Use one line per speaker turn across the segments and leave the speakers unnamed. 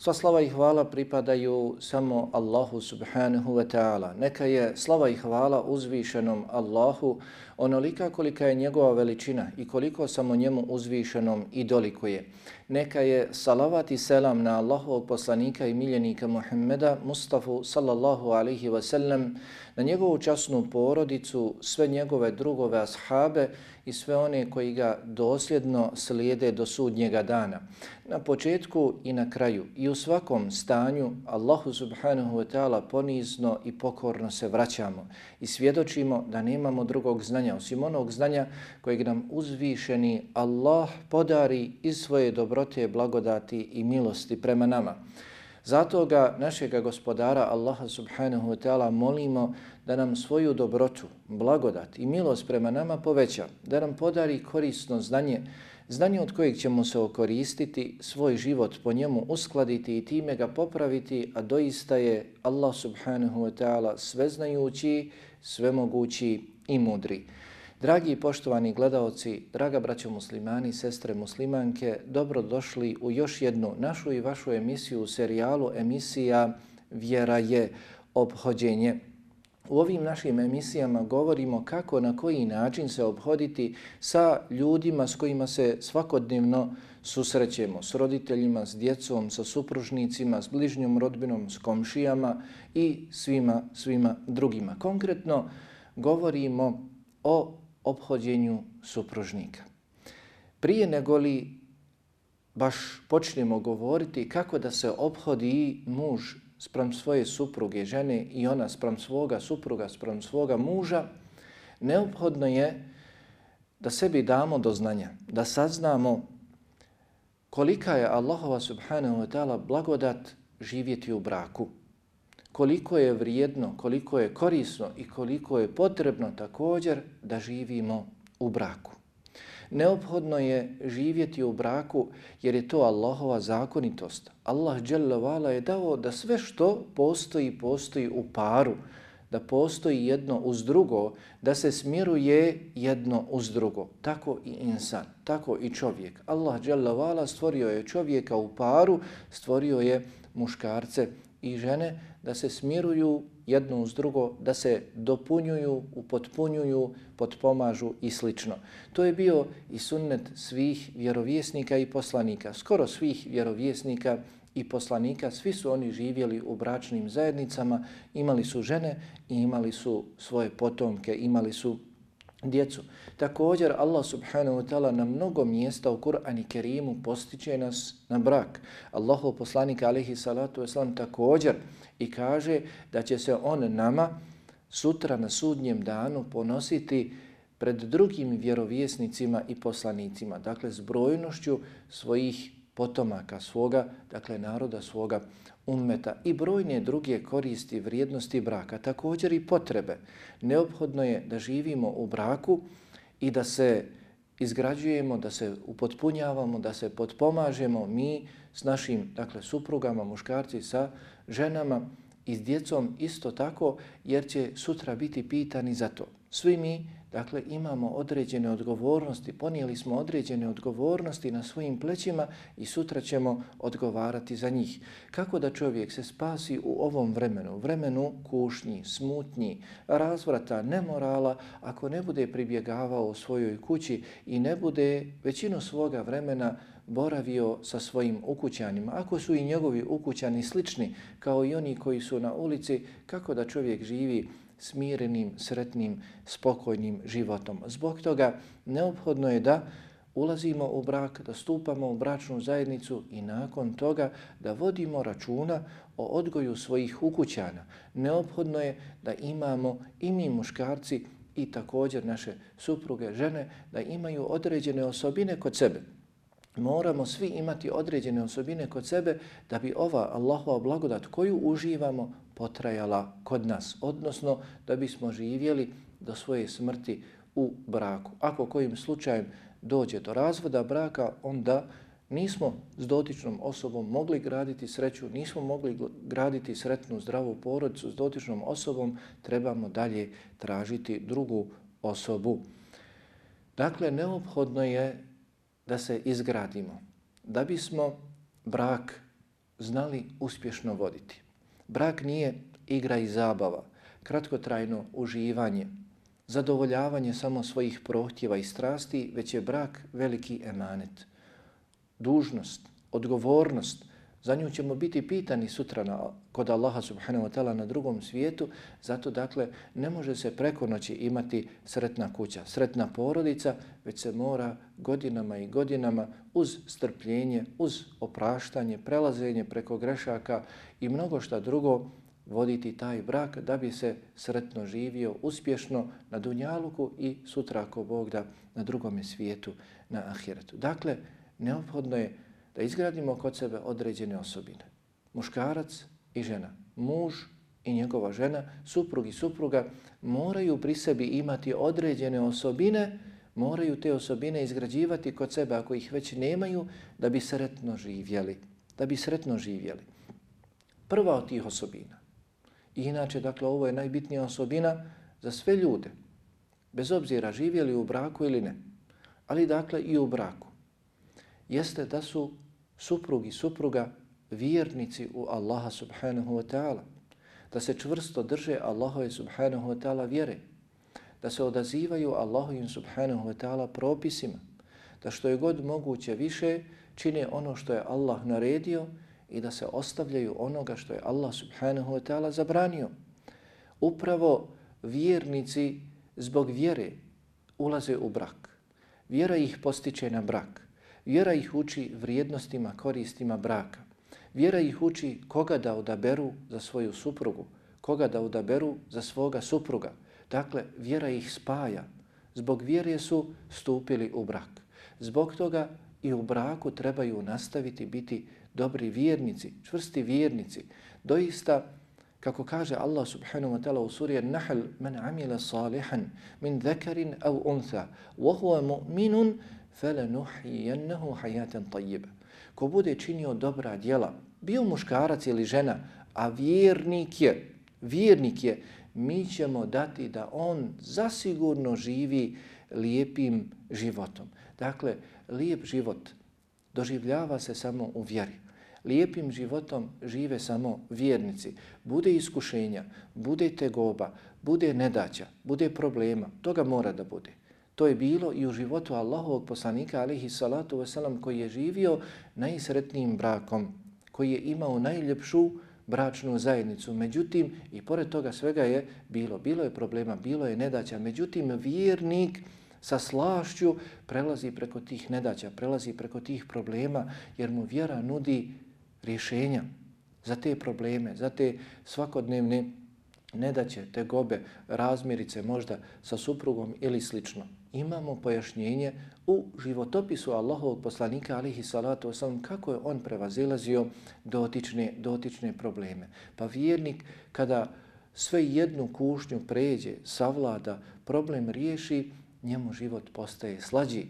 Sva slava i hvala pripadaju samo Allahu subhanahu wa ta'ala. Neka je slava i hvala uzvišenom Allahu onolika kolika je njegova veličina i koliko samo njemu uzvišenom i dolikuje. Neka je salavat i selam na Allahovog poslanika i miljenika Muhammeda Mustafa sallallahu alaihi wa sallam, na njegovu časnu porodicu, sve njegove drugove ashabe i sve one koji ga dosljedno slijede do sudnjega dana. Na početku i na kraju i u svakom stanju Allahu subhanahu wa ta'ala ponizno i pokorno se vraćamo i svjedočimo da nemamo drugog znanja osim onog znanja kojeg nam uzvišeni Allah podari iz svoje dobrote, blagodati i milosti prema nama. Zato ga našega gospodara Allaha subhanahu wa ta'ala molimo da nam svoju dobrotu, blagodat i milost prema nama poveća, da nam podari korisno znanje, znanje od kojeg ćemo se okoristiti, svoj život po njemu uskladiti i time ga popraviti, a doista je Allah subhanahu wa ta'ala sveznajući, svemogući i mudri. Dragi i poštovani gledaoci, draga braćo muslimani, sestre muslimanke, dobrodošli u još jednu našu i vašu emisiju u serijalu emisija Vjera je obhođenje. U ovim našim emisijama govorimo kako na koji način se obhoditi sa ljudima s kojima se svakodnevno susrećemo, s roditeljima, s djecom, sa supružnicima, s bližnjom rodbinom, s komšijama i svima, svima drugima. Konkretno govorimo o obhođenju supružnika. Prije nego li baš počnemo govoriti kako da se obhodi muž sprem svoje supruge, žene i ona sprem svoga supruga, sprem svoga muža, neophodno je da sebi damo do znanja, da saznamo kolika je Allahova subhanahu wa ta'ala blagodat živjeti u braku koliko je vrijedno, koliko je korisno i koliko je potrebno također da živimo u braku. Neophodno je živjeti u braku jer je to Allahova zakonitost. Allah dželle je dao da sve što postoji, postoji u paru, da postoji jedno uz drugo, da se smiruje jedno uz drugo. Tako i insan, tako i čovjek. Allah dželle stvorio je čovjeka u paru, stvorio je muškarce i žene da se smiruju jedno uz drugo, da se dopunjuju, upotpunjuju, potpomažu i slično. To je bio i sunnet svih vjerovjesnika i poslanika, skoro svih vjerovjesnika i poslanika, svi su oni živjeli u bračnim zajednicama, imali su žene i imali su svoje potomke, imali su djecu. Također Allah subhanahu wa ta'ala na mnogo mjesta u Kur'an i Kerimu postiče nas na brak. Allahu poslanik alaihi salatu wasalam također i kaže da će se on nama sutra na sudnjem danu ponositi pred drugim vjerovjesnicima i poslanicima, dakle s brojnošću svojih potomaka svoga, dakle naroda svoga ummeta i brojne druge koristi vrijednosti braka, također i potrebe. Neophodno je da živimo u braku i da se izgrađujemo, da se upotpunjavamo, da se potpomažemo mi s našim dakle, suprugama, muškarci sa ženama i s djecom isto tako, jer će sutra biti pitani za to. Svi mi Dakle, imamo određene odgovornosti, ponijeli smo određene odgovornosti na svojim plećima i sutra ćemo odgovarati za njih. Kako da čovjek se spasi u ovom vremenu, vremenu kušnji, smutnji, razvrata, nemorala, ako ne bude pribjegavao u svojoj kući i ne bude većinu svoga vremena boravio sa svojim ukućanima. Ako su i njegovi ukućani slični kao i oni koji su na ulici, kako da čovjek živi smirenim, sretnim, spokojnim životom. Zbog toga neophodno je da ulazimo u brak, da stupamo u bračnu zajednicu i nakon toga da vodimo računa o odgoju svojih ukućana. Neophodno je da imamo i mi muškarci i također naše supruge, žene, da imaju određene osobine kod sebe. Moramo svi imati određene osobine kod sebe da bi ova Allahova blagodat koju uživamo potrajala kod nas, odnosno da bismo živjeli do svoje smrti u braku. Ako kojim slučajem dođe do razvoda braka, onda nismo s dotičnom osobom mogli graditi sreću, nismo mogli graditi sretnu, zdravu porodicu s dotičnom osobom, trebamo dalje tražiti drugu osobu. Dakle, neophodno je da se izgradimo, da bismo brak znali uspješno voditi. Brak nije igra i zabava, kratkotrajno uživanje, zadovoljavanje samo svojih prohtjeva i strasti, već je brak veliki emanet. Dužnost, odgovornost, za nju ćemo biti pitani sutra na, kod Allaha subhanahu wa ta'ala na drugom svijetu, zato dakle ne može se preko noći imati sretna kuća, sretna porodica, već se mora godinama i godinama uz strpljenje, uz opraštanje, prelazenje preko grešaka i mnogo šta drugo voditi taj brak da bi se sretno živio uspješno na Dunjaluku i sutra ako Bog da na drugom svijetu na Ahiretu. Dakle, neophodno je da izgradimo kod sebe određene osobine. Muškarac i žena, muž i njegova žena, suprug i supruga moraju pri sebi imati određene osobine, moraju te osobine izgrađivati kod sebe ako ih već nemaju da bi sretno živjeli. Da bi sretno živjeli. Prva od tih osobina I inače, dakle, ovo je najbitnija osobina za sve ljude, bez obzira živjeli u braku ili ne, ali dakle i u braku, jeste da su suprug i supruga vjernici u Allaha subhanahu wa ta'ala, da se čvrsto drže Allahove subhanahu wa ta'ala vjere, da se odazivaju Allahovim subhanahu wa ta'ala propisima, da što je god moguće više čine ono što je Allah naredio i da se ostavljaju onoga što je Allah subhanahu wa ta'ala zabranio. Upravo vjernici zbog vjere ulaze u brak. Vjera ih postiče na brak. Vjera ih uči vrijednostima, koristima braka. Vjera ih uči koga da odaberu za svoju suprugu, koga da odaberu za svoga supruga. Dakle, vjera ih spaja. Zbog vjere su stupili u brak. Zbog toga i u braku trebaju nastaviti biti dobri vjernici, čvrsti vjernici. Doista, kako kaže Allah subhanahu wa ta'ala u suri Nahl, man amila salihan min dhakarin au untha, wa huwa mu'minun, فَلَنُحْيِيَنَّهُ حَيَاتًا طَيِّبًا Ko bude činio dobra djela, bio muškarac ili žena, a vjernik je, vjernik je, mi ćemo dati da on zasigurno živi lijepim životom. Dakle, lijep život doživljava se samo u vjeri. Lijepim životom žive samo vjernici. Bude iskušenja, bude tegoba, bude nedaća, bude problema. Toga mora da bude. To je bilo i u životu Allahovog poslanika alihi salatu wasalam koji je živio najsretnijim brakom, koji je imao najljepšu bračnu zajednicu. Međutim, i pored toga svega je bilo. Bilo je problema, bilo je nedaća. Međutim, vjernik sa slašću prelazi preko tih nedaća, prelazi preko tih problema, jer mu vjera nudi rješenja za te probleme, za te svakodnevne nedaće, tegobe, razmirice možda sa suprugom ili slično. Imamo pojašnjenje u životopisu Allahovog poslanika alihi salatu wasalam kako je on prevazilazio dotične, dotične probleme. Pa vjernik kada sve jednu kušnju pređe, savlada, problem riješi, njemu život postaje slađi.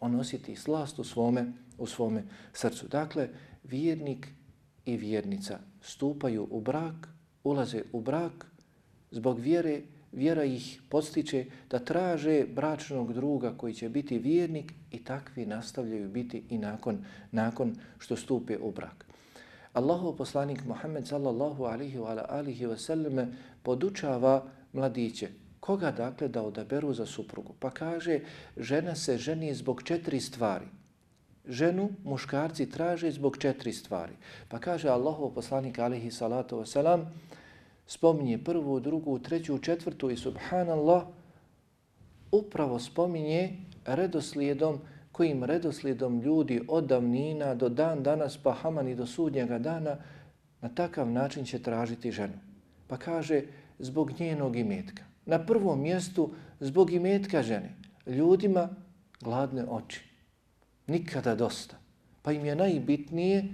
On osjeti slast u svome, u svome srcu. Dakle, vjernik i vjernica stupaju u brak, ulaze u brak, zbog vjere, vjera ih postiče da traže bračnog druga koji će biti vjernik i takvi nastavljaju biti i nakon, nakon što stupe u brak. Allahov poslanik Muhammed sallallahu alihi wa alihi wa sallam podučava mladiće koga dakle da odaberu za suprugu. Pa kaže, žena se ženi zbog četiri stvari. Ženu muškarci traže zbog četiri stvari. Pa kaže Allahov poslanik alihi salatu wasalam, spominje prvu, drugu, treću, četvrtu i subhanallah, upravo spominje redoslijedom kojim redoslijedom ljudi od davnina do dan danas pa hamani do sudnjega dana na takav način će tražiti ženu. Pa kaže zbog njenog imetka na prvom mjestu zbog imetka žene. Ljudima gladne oči. Nikada dosta. Pa im je najbitnije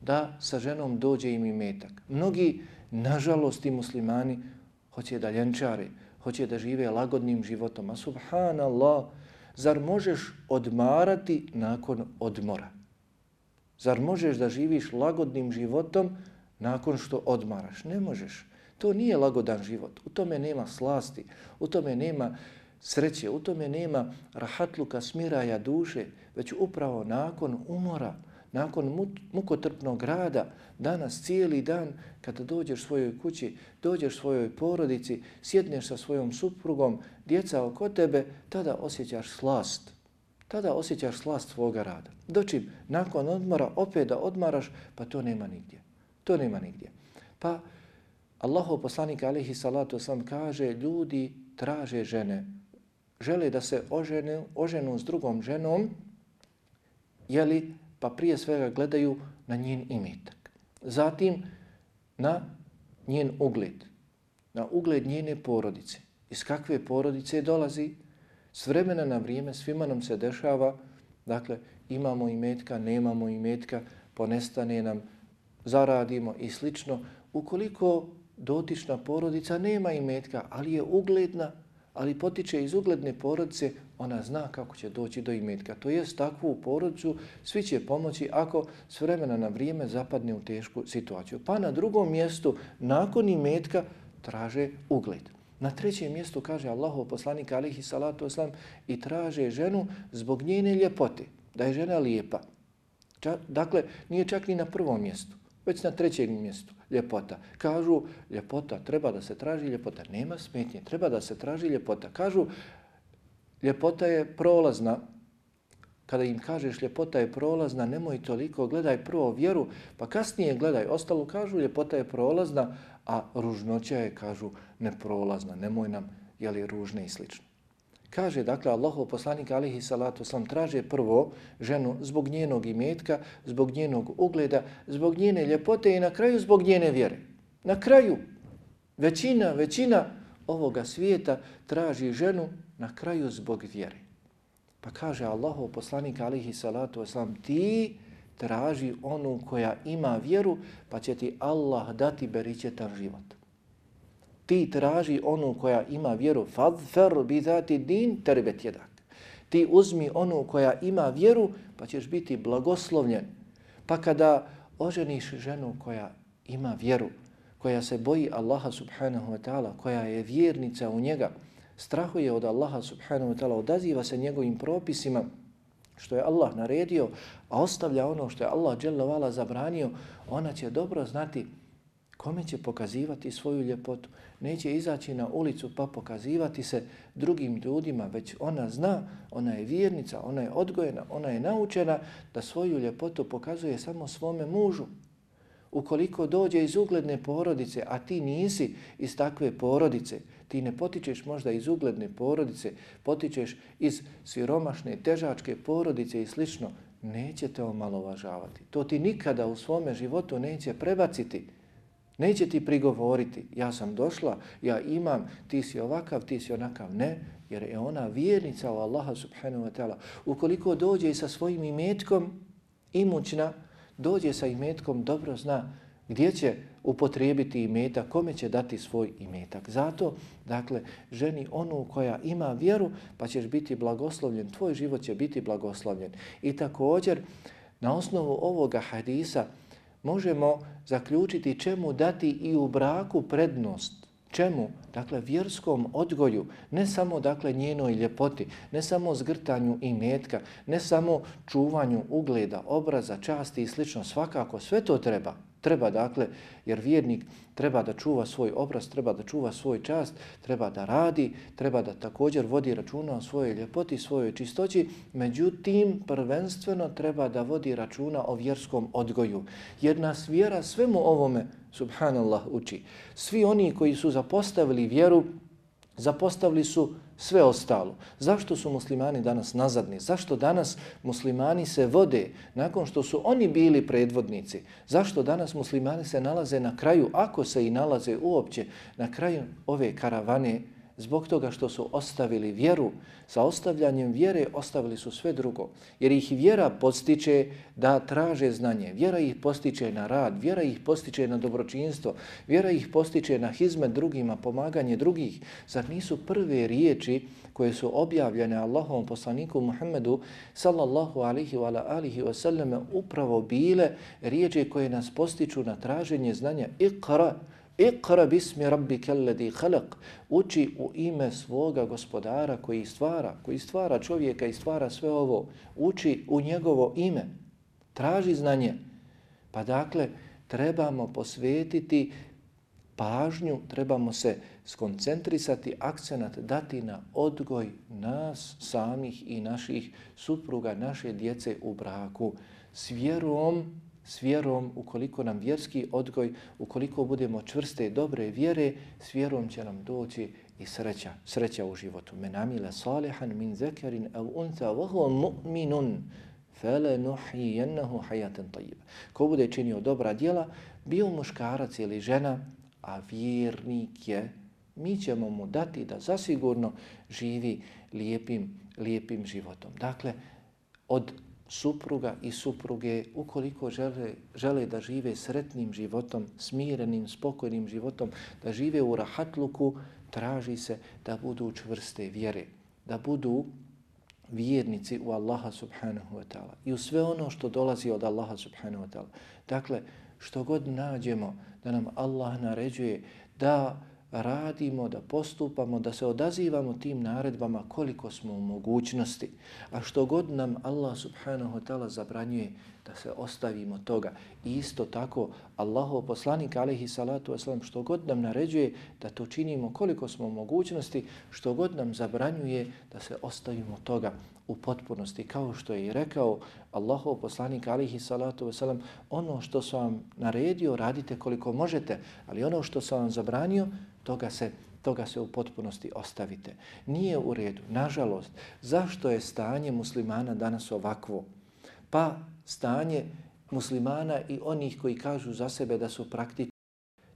da sa ženom dođe im imetak. Mnogi, nažalost i muslimani, hoće da ljenčare, hoće da žive lagodnim životom. A subhanallah, zar možeš odmarati nakon odmora? Zar možeš da živiš lagodnim životom nakon što odmaraš? Ne možeš. To nije lagodan život. U tome nema slasti, u tome nema sreće, u tome nema rahatluka, smiraja duše, već upravo nakon umora, nakon mukotrpnog rada, danas cijeli dan, kada dođeš svojoj kući, dođeš svojoj porodici, sjedneš sa svojom suprugom, djeca oko tebe, tada osjećaš slast. Tada osjećaš slast svoga rada. Dočim, nakon odmora, opet da odmaraš, pa to nema nigdje. To nema nigdje. Pa Allahu poslanik alaihi salatu sam kaže, ljudi traže žene, žele da se oženu, oženu s drugom ženom, jeli, pa prije svega gledaju na njen imetak. Zatim na njen ugled, na ugled njene porodice. Iz kakve porodice dolazi? S vremena na vrijeme svima nam se dešava, dakle, imamo imetka, nemamo imetka, ponestane nam, zaradimo i slično. Ukoliko dotična porodica nema imetka, ali je ugledna, ali potiče iz ugledne porodice, ona zna kako će doći do imetka. To jest takvu porodicu svi će pomoći ako s vremena na vrijeme zapadne u tešku situaciju. Pa na drugom mjestu, nakon imetka, traže ugled. Na trećem mjestu kaže Allahov poslanik alihi salatu oslam i traže ženu zbog njene ljepote, da je žena lijepa. Ča, dakle, nije čak ni na prvom mjestu, već na trećem mjestu ljepota. Kažu ljepota, treba da se traži ljepota. Nema smetnje, treba da se traži ljepota. Kažu ljepota je prolazna. Kada im kažeš ljepota je prolazna, nemoj toliko, gledaj prvo vjeru, pa kasnije gledaj. Ostalo kažu ljepota je prolazna, a ružnoća je, kažu, neprolazna. Nemoj nam, jeli, ružne i slično. Kaže, dakle, Allahov poslanik alihi salatu sam traže prvo ženu zbog njenog imetka, zbog njenog ugleda, zbog njene ljepote i na kraju zbog njene vjere. Na kraju većina, većina ovoga svijeta traži ženu na kraju zbog vjere. Pa kaže Allahov poslanik alihi salatu wasalam, ti traži onu koja ima vjeru pa će ti Allah dati beričetan život ti traži onu koja ima vjeru, fadfer bi zati din terbet jedak. Ti uzmi onu koja ima vjeru, pa ćeš biti blagoslovljen. Pa kada oženiš ženu koja ima vjeru, koja se boji Allaha subhanahu wa ta'ala, koja je vjernica u njega, strahuje od Allaha subhanahu wa ta'ala, odaziva se njegovim propisima, što je Allah naredio, a ostavlja ono što je Allah zabranio, ona će dobro znati Kome će pokazivati svoju ljepotu? Neće izaći na ulicu pa pokazivati se drugim ljudima, već ona zna, ona je vjernica, ona je odgojena, ona je naučena da svoju ljepotu pokazuje samo svome mužu. Ukoliko dođe iz ugledne porodice, a ti nisi iz takve porodice, ti ne potičeš možda iz ugledne porodice, potičeš iz siromašne, težačke porodice i slično, neće te omalovažavati. To ti nikada u svome životu neće prebaciti. Neće ti prigovoriti, ja sam došla, ja imam, ti si ovakav, ti si onakav. Ne, jer je ona vjernica u Allaha subhanahu wa ta'ala. Ukoliko dođe sa svojim imetkom imućna, dođe sa imetkom, dobro zna gdje će upotrijebiti imetak, kome će dati svoj imetak. Zato, dakle, ženi onu koja ima vjeru, pa ćeš biti blagoslovljen, tvoj život će biti blagoslovljen. I također, na osnovu ovoga hadisa, možemo zaključiti čemu dati i u braku prednost. Čemu? Dakle, vjerskom odgoju, ne samo dakle njenoj ljepoti, ne samo zgrtanju i metka, ne samo čuvanju ugleda, obraza, časti i slično, svakako sve to treba. Treba dakle, jer vjernik treba da čuva svoj obraz, treba da čuva svoj čast, treba da radi, treba da također vodi računa o svojoj ljepoti, svojoj čistoći, međutim prvenstveno treba da vodi računa o vjerskom odgoju. Jer nas vjera svemu ovome, subhanallah, uči. Svi oni koji su zapostavili vjeru, zapostavili su sve ostalo. Zašto su muslimani danas nazadni? Zašto danas muslimani se vode nakon što su oni bili predvodnici? Zašto danas muslimani se nalaze na kraju, ako se i nalaze uopće, na kraju ove karavane zbog toga što su ostavili vjeru, sa ostavljanjem vjere ostavili su sve drugo. Jer ih vjera postiče da traže znanje, vjera ih postiče na rad, vjera ih postiče na dobročinstvo, vjera ih postiče na hizmet drugima, pomaganje drugih. Zar nisu prve riječi koje su objavljene Allahovom poslaniku Muhammedu sallallahu alihi wa alihi wa sallame upravo bile riječi koje nas postiču na traženje znanja. Iqra, Iqra bismi rabbike alladhi khalaq. Uči u ime svoga gospodara koji stvara, koji stvara čovjeka i stvara sve ovo. Uči u njegovo ime. Traži znanje. Pa dakle, trebamo posvetiti pažnju, trebamo se skoncentrisati, akcenat dati na odgoj nas samih i naših supruga, naše djece u braku s vjerom s vjerom, ukoliko nam vjerski odgoj, ukoliko budemo čvrste i dobre vjere, s vjerom će nam doći i sreća, sreća u životu. Men amila salihan min zekarin av unta wa huwa mu'minun fele nuhijennahu hajaten tajiba. Ko bude činio dobra djela, bio muškarac ili žena, a vjernik je, mi ćemo mu dati da zasigurno živi lijepim, lijepim životom. Dakle, od supruga i supruge, ukoliko žele, žele da žive sretnim životom, smirenim, spokojnim životom, da žive u rahatluku, traži se da budu čvrste vjere, da budu vjernici u Allaha subhanahu wa ta'ala i u sve ono što dolazi od Allaha subhanahu wa ta'ala. Dakle, što god nađemo da nam Allah naređuje da radimo, da postupamo, da se odazivamo tim naredbama koliko smo u mogućnosti. A što god nam Allah subhanahu wa ta'ala zabranjuje da se ostavimo toga. I isto tako Allahov poslanik alaihi salatu wasalam što god nam naređuje da to činimo koliko smo u mogućnosti, što god nam zabranjuje da se ostavimo toga u potpunosti. Kao što je i rekao Allahov poslanik alaihi salatu wasalam, ono što sam vam naredio radite koliko možete, ali ono što sam vam zabranio toga se, toga se u potpunosti ostavite. Nije u redu, nažalost, zašto je stanje muslimana danas ovakvo? Pa stanje muslimana i onih koji kažu za sebe da su praktični,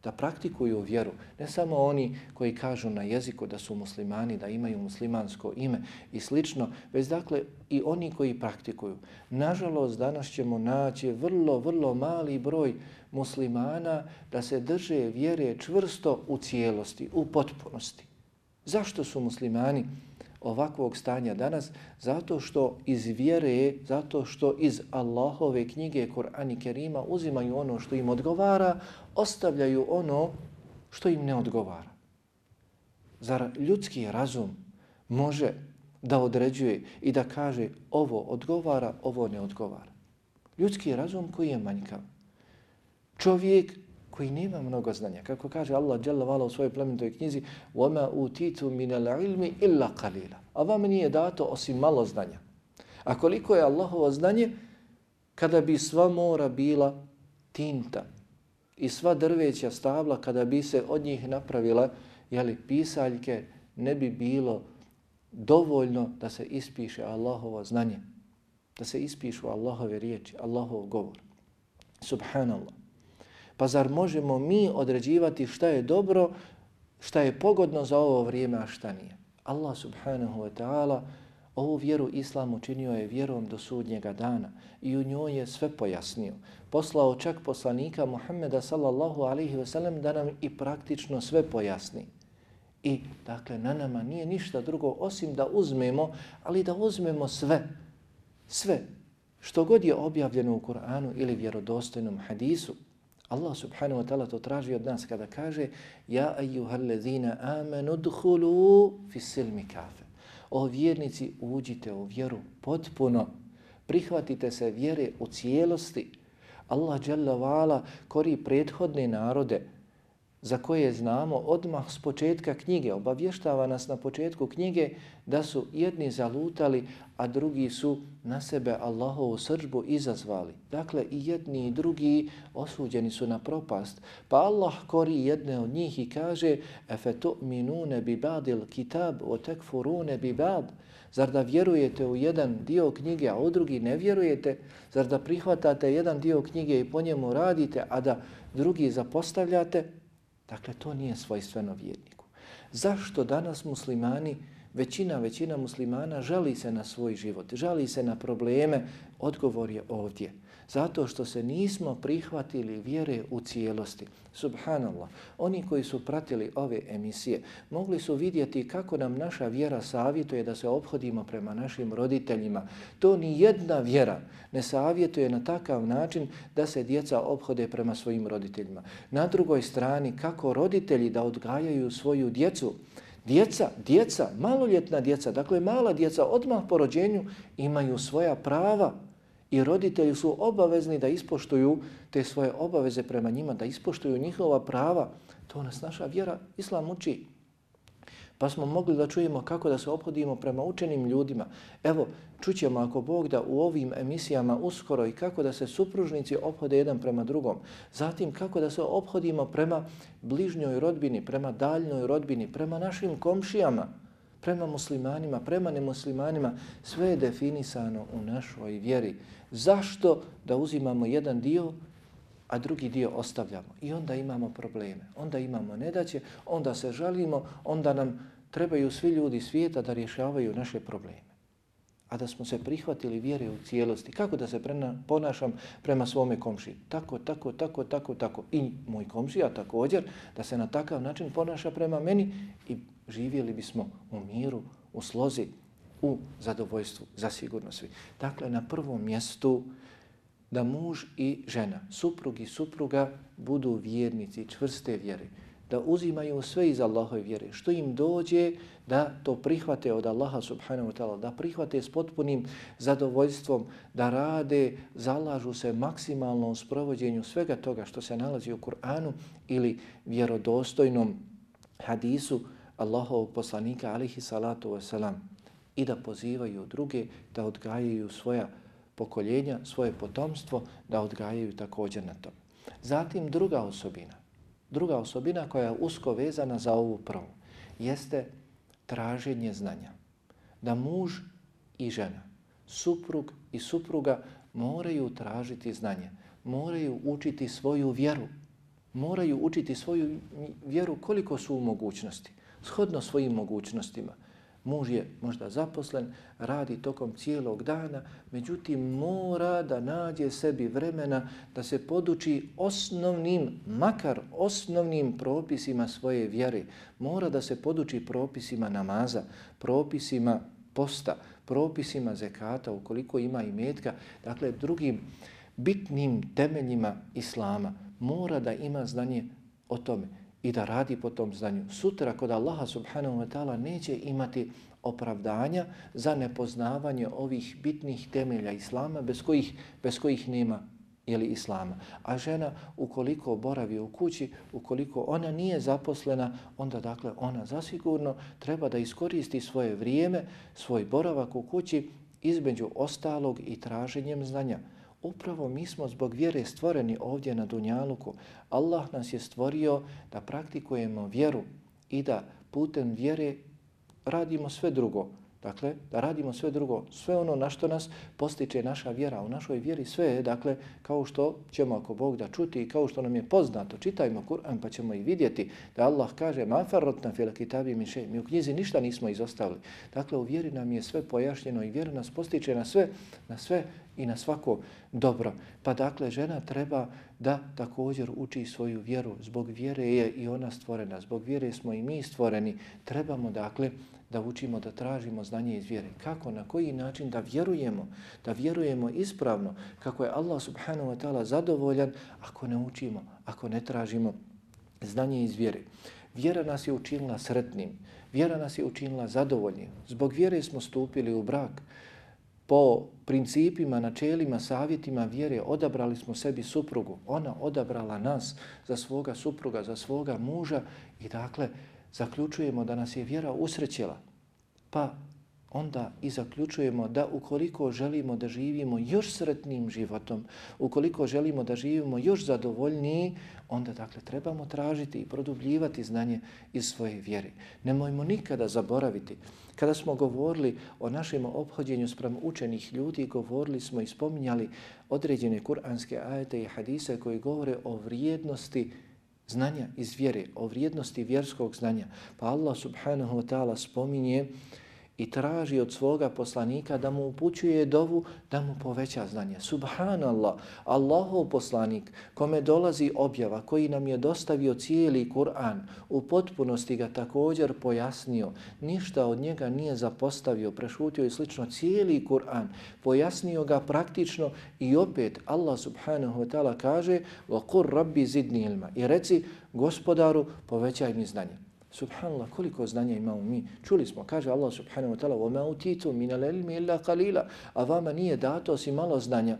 da praktikuju vjeru, ne samo oni koji kažu na jeziku da su muslimani, da imaju muslimansko ime i slično, već dakle i oni koji praktikuju. Nažalost, danas ćemo naći vrlo, vrlo mali broj muslimana da se drže vjere čvrsto u cijelosti, u potpunosti. Zašto su muslimani ovakvog stanja danas? Zato što iz vjere, zato što iz Allahove knjige Kur'an i Kerima uzimaju ono što im odgovara, ostavljaju ono što im ne odgovara. Zar ljudski razum može da određuje i da kaže ovo odgovara, ovo ne odgovara? Ljudski razum koji je manjkav čovjek koji nema mnogo znanja. Kako kaže Allah dželle vala u svojoj plemenitoj knjizi: "Wama utitu min al-ilmi illa qalila." A vam nije dato osim malo znanja. A koliko je Allahovo znanje kada bi sva mora bila tinta i sva drveća stabla kada bi se od njih napravila jeli, pisaljke, ne bi bilo dovoljno da se ispiše Allahovo znanje, da se ispišu Allahove riječi, Allahov govor. Subhanallah. Pa zar možemo mi određivati šta je dobro, šta je pogodno za ovo vrijeme, a šta nije? Allah subhanahu wa ta'ala ovu vjeru Islam učinio je vjerom do sudnjega dana i u njoj je sve pojasnio. Poslao čak poslanika Muhammeda sallallahu alaihi wa sallam da nam i praktično sve pojasni. I dakle na nama nije ništa drugo osim da uzmemo, ali da uzmemo sve, sve što god je objavljeno u Kur'anu ili vjerodostojnom hadisu, Allah subhanahu wa ta'ala to traži od nas kada kaže Ja ayyuhallazina amanu dhulu fi silmi kafe. O vjernici, uđite u vjeru potpuno. Prihvatite se vjere u cijelosti. Allah dželle vala kori prethodne narode za koje znamo odmah s početka knjige, obavještava nas na početku knjige da su jedni zalutali, a drugi su na sebe Allahovu srđbu izazvali. Dakle, i jedni i drugi osuđeni su na propast. Pa Allah kori jedne od njih i kaže Efe tu'minune bi badil kitab o tekfurune bi bad. Zar da vjerujete u jedan dio knjige, a u drugi ne vjerujete? Zar da prihvatate jedan dio knjige i po njemu radite, a da drugi zapostavljate? Dakle, to nije svojstveno vjerniku. Zašto danas muslimani, većina, većina muslimana žali se na svoj život, žali se na probleme? Odgovor je ovdje zato što se nismo prihvatili vjere u cijelosti. Subhanallah, oni koji su pratili ove emisije mogli su vidjeti kako nam naša vjera savjetuje da se obhodimo prema našim roditeljima. To ni jedna vjera ne savjetuje na takav način da se djeca obhode prema svojim roditeljima. Na drugoj strani, kako roditelji da odgajaju svoju djecu, Djeca, djeca, maloljetna djeca, dakle mala djeca odmah po rođenju imaju svoja prava I roditelji su obavezni da ispoštuju te svoje obaveze prema njima, da ispoštuju njihova prava. To nas naša vjera Islam uči. Pa smo mogli da čujemo kako da se obhodimo prema učenim ljudima. Evo, čućemo ako Bog da u ovim emisijama uskoro i kako da se supružnici obhode jedan prema drugom. Zatim kako da se obhodimo prema bližnjoj rodbini, prema daljnoj rodbini, prema našim komšijama prema muslimanima, prema nemuslimanima, sve je definisano u našoj vjeri. Zašto da uzimamo jedan dio, a drugi dio ostavljamo? I onda imamo probleme, onda imamo nedaće, onda se žalimo, onda nam trebaju svi ljudi svijeta da rješavaju naše probleme a da smo se prihvatili vjere u cijelosti. Kako da se prena, ponašam prema svome komši? Tako, tako, tako, tako, tako. I moj komšija također da se na takav način ponaša prema meni i živjeli bismo u miru, u slozi, u zadovoljstvu, za sigurno svi. Dakle, na prvom mjestu da muž i žena, suprug i supruga budu vjernici, čvrste vjere da uzimaju sve iz Allahove vjere. Što im dođe da to prihvate od Allaha subhanahu wa ta'ala, da prihvate s potpunim zadovoljstvom, da rade, zalažu se maksimalno u sprovođenju svega toga što se nalazi u Kur'anu ili vjerodostojnom hadisu Allahovog poslanika alihi salatu wasalam i da pozivaju druge da odgajaju svoja pokoljenja, svoje potomstvo, da odgajaju također na to. Zatim druga osobina Druga osobina koja je usko vezana za ovu prvu jeste traženje znanja. Da muž i žena, suprug i supruga moraju tražiti znanje, moraju učiti svoju vjeru, moraju učiti svoju vjeru koliko su u mogućnosti, shodno svojim mogućnostima. Muž je možda zaposlen, radi tokom cijelog dana, međutim mora da nađe sebi vremena da se poduči osnovnim, makar osnovnim propisima svoje vjere. Mora da se poduči propisima namaza, propisima posta, propisima zekata ukoliko ima i metka, dakle drugim bitnim temeljima Islama. Mora da ima znanje o tome i da radi po tom znanju. Sutra kod Allaha subhanahu wa ta'ala neće imati opravdanja za nepoznavanje ovih bitnih temelja Islama bez kojih, bez kojih nema ili Islama. A žena ukoliko boravi u kući, ukoliko ona nije zaposlena, onda dakle ona zasigurno treba da iskoristi svoje vrijeme, svoj boravak u kući između ostalog i traženjem znanja. Upravo mi smo zbog vjere stvoreni ovdje na Dunjaluku. Allah nas je stvorio da praktikujemo vjeru i da putem vjere radimo sve drugo. Dakle, da radimo sve drugo, sve ono na što nas postiče naša vjera. U našoj vjeri sve je, dakle, kao što ćemo ako Bog da čuti i kao što nam je poznato, čitajmo Kur'an pa ćemo i vidjeti da Allah kaže ma farratna fil kitabi min shay. Mi u knjizi ništa nismo izostavili. Dakle, u vjeri nam je sve pojašnjeno i vjera nas postiče na sve, na sve i na svako dobro. Pa dakle, žena treba da također uči svoju vjeru. Zbog vjere je i ona stvorena. Zbog vjere smo i mi stvoreni. Trebamo, dakle, da učimo, da tražimo znanje iz vjere. Kako, na koji način da vjerujemo, da vjerujemo ispravno, kako je Allah subhanahu wa ta'ala zadovoljan ako ne učimo, ako ne tražimo znanje iz vjere. Vjera nas je učinila sretnim, vjera nas je učinila zadovoljnim. Zbog vjere smo stupili u brak. Po principima, načelima, savjetima vjere odabrali smo sebi suprugu. Ona odabrala nas za svoga supruga, za svoga muža i dakle, zaključujemo da nas je vjera usrećila, pa onda i zaključujemo da ukoliko želimo da živimo još sretnim životom, ukoliko želimo da živimo još zadovoljniji, onda dakle trebamo tražiti i produbljivati znanje iz svoje vjere. Nemojmo nikada zaboraviti. Kada smo govorili o našem obhođenju sprem učenih ljudi, govorili smo i spominjali određene kuranske ajete i hadise koji govore o vrijednosti znanja iz vjere, o vrijednosti vjerskog znanja. Pa Allah subhanahu wa ta'ala spominje i traži od svoga poslanika da mu upućuje dovu, da mu poveća znanje. Subhanallah, Allahov poslanik, kome dolazi objava, koji nam je dostavio cijeli Kur'an, u potpunosti ga također pojasnio, ništa od njega nije zapostavio, prešutio i slično cijeli Kur'an, pojasnio ga praktično i opet Allah subhanahu wa ta'ala kaže وَقُرْ رَبِّ زِدْنِ ilma i reci gospodaru povećaj mi znanje. Subhanallah, koliko znanja imamo mi? Čuli smo, kaže Allah subhanahu wa ta'ala وَمَا أُتِيتُ مِنَ الْعِلْمِ إِلَّا قَلِيلًا A vama nije dato osim malo znanja.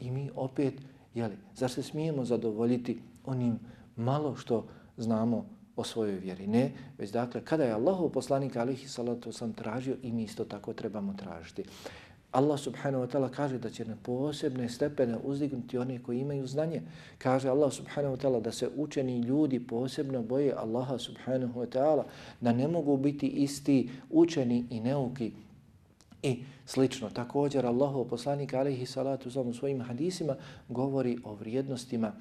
I mi opet, jeli, zar se smijemo zadovoljiti onim malo što znamo o svojoj vjeri? Ne, već dakle, kada je Allahov poslanik alihi salatu sam tražio i mi isto tako trebamo tražiti. Allah subhanahu wa ta'ala kaže da će na posebne stepene uzdignuti one koji imaju znanje. Kaže Allah subhanahu wa ta'ala da se učeni ljudi posebno boje Allaha subhanahu wa ta'ala, da ne mogu biti isti učeni i neuki i slično. Također Allahov poslanik alaihi salatu u svojim hadisima govori o vrijednostima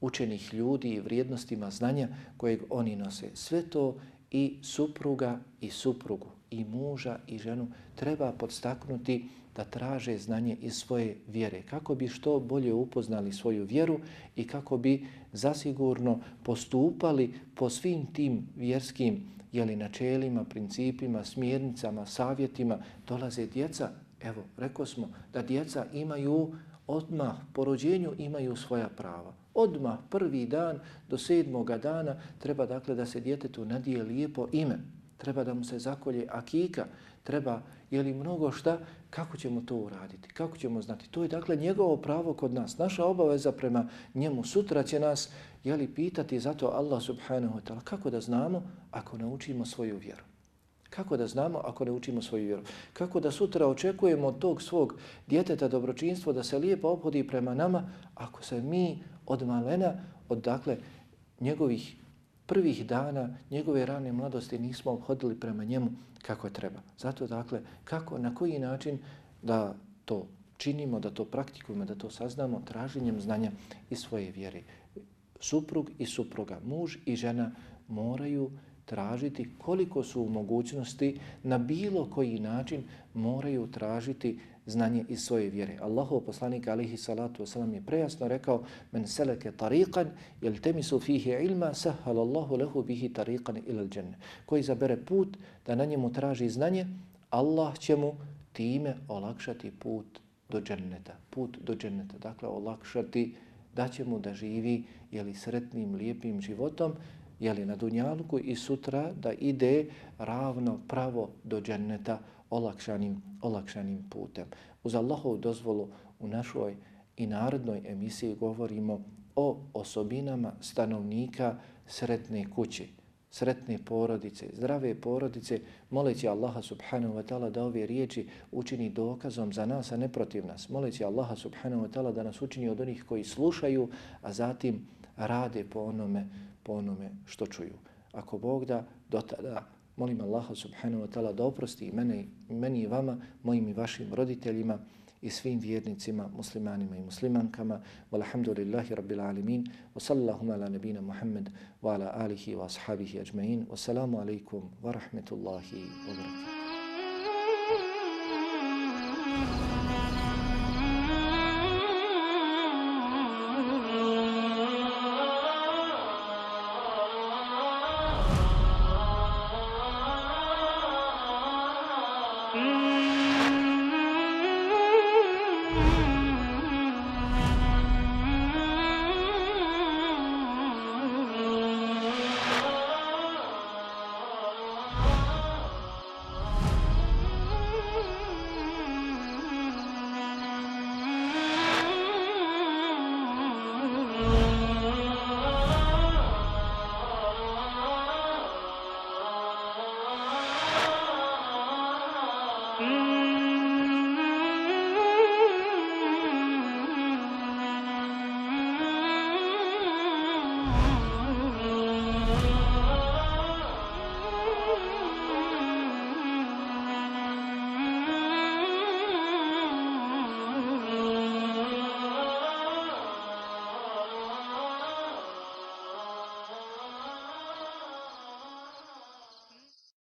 učenih ljudi i vrijednostima znanja kojeg oni nose. Sve to i supruga i suprugu i muža i ženu treba podstaknuti da traže znanje iz svoje vjere kako bi što bolje upoznali svoju vjeru i kako bi zasigurno postupali po svim tim vjerskim jeli, načelima, principima, smjernicama, savjetima. Dolaze djeca, evo, rekao smo da djeca imaju odmah po rođenju imaju svoja prava. Odmah prvi dan do sedmoga dana treba dakle da se djetetu nadije lijepo ime treba da mu se zakolje akika, treba, je li mnogo šta, kako ćemo to uraditi, kako ćemo znati. To je dakle njegovo pravo kod nas, naša obaveza prema njemu. Sutra će nas, je li, pitati zato Allah subhanahu wa ta'ala, kako da znamo ako naučimo svoju vjeru. Kako da znamo ako ne učimo svoju vjeru? Kako da sutra očekujemo od tog svog djeteta dobročinstvo da se lijepo obhodi prema nama ako se mi od malena, od dakle njegovih prvih dana njegove rane mladosti nismo obhodili prema njemu kako treba. Zato dakle, kako, na koji način da to činimo, da to praktikujemo, da to saznamo traženjem znanja i svoje vjere. Suprug i supruga, muž i žena moraju tražiti koliko su u mogućnosti na bilo koji način moraju tražiti znanje iz svoje vjere. Allahov poslanik alihi salatu wasalam je prejasno rekao men seleke tariqan jel temisu fihi ilma sahal Allahu lehu bihi tariqan ilal dženne. Koji zabere put da na njemu traži znanje, Allah će mu time olakšati put do dženneta. Put do dženneta. Dakle, olakšati da će mu da živi jeli, sretnim, lijepim životom jeli, na dunjalku i sutra da ide ravno pravo do dženneta olakšanim, olakšanim putem. Uz Allahov dozvolu u našoj i narodnoj emisiji govorimo o osobinama stanovnika sretne kuće, sretne porodice, zdrave porodice, moleći Allaha subhanahu wa ta'ala da ove riječi učini dokazom za nas, a ne protiv nas. Moleći Allaha subhanahu wa ta'ala da nas učini od onih koji slušaju, a zatim rade po onome, po onome što čuju. Ako Bog da, do tada Molim Allaha subhanahu wa ta'ala da oprosti i mene, meni i vama, mojim i vašim roditeljima i svim vjernicima, muslimanima i muslimankama. Walhamdulillahi rabbil alemin. Wa sallallahu ala nabina Muhammad wa ala alihi wa ashabihi ajma'in. Wassalamu alaikum wa rahmetullahi wa barakatuh.